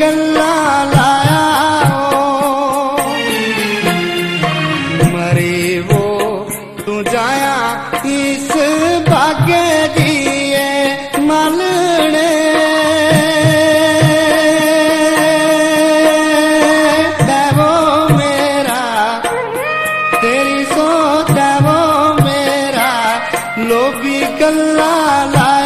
गला लाया हो। मरे वो तू जाया इस बागे दिए मलने। देवो मेरा, तेरी सो देवो मेरा, लोभी गला लाया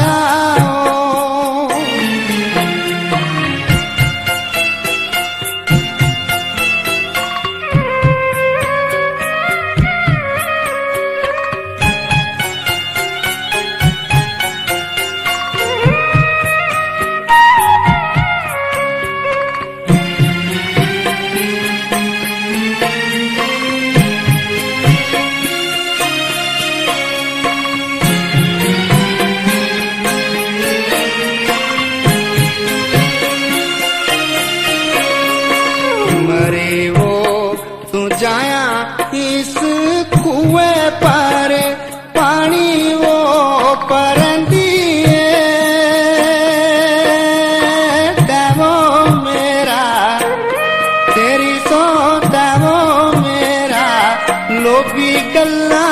लोग भी डल्ला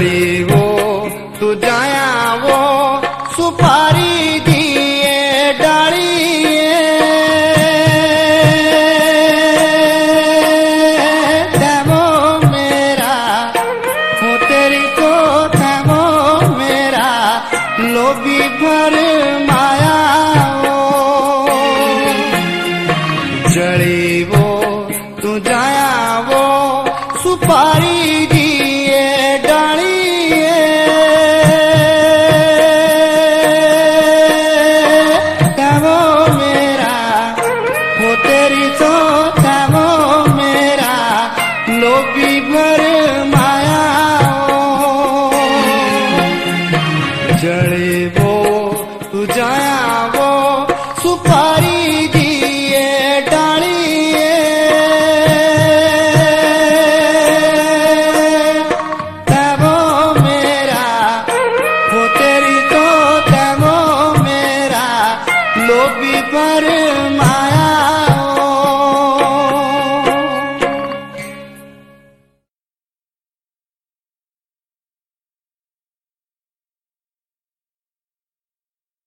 हरी वो जाया वो, सुपारी दिए, डालिए। देवो मेरा, हो तेरी तो थैमो मेरा, लोभी भर माया वो। जड़ी वो, तू जाया লোপি পারে মায়া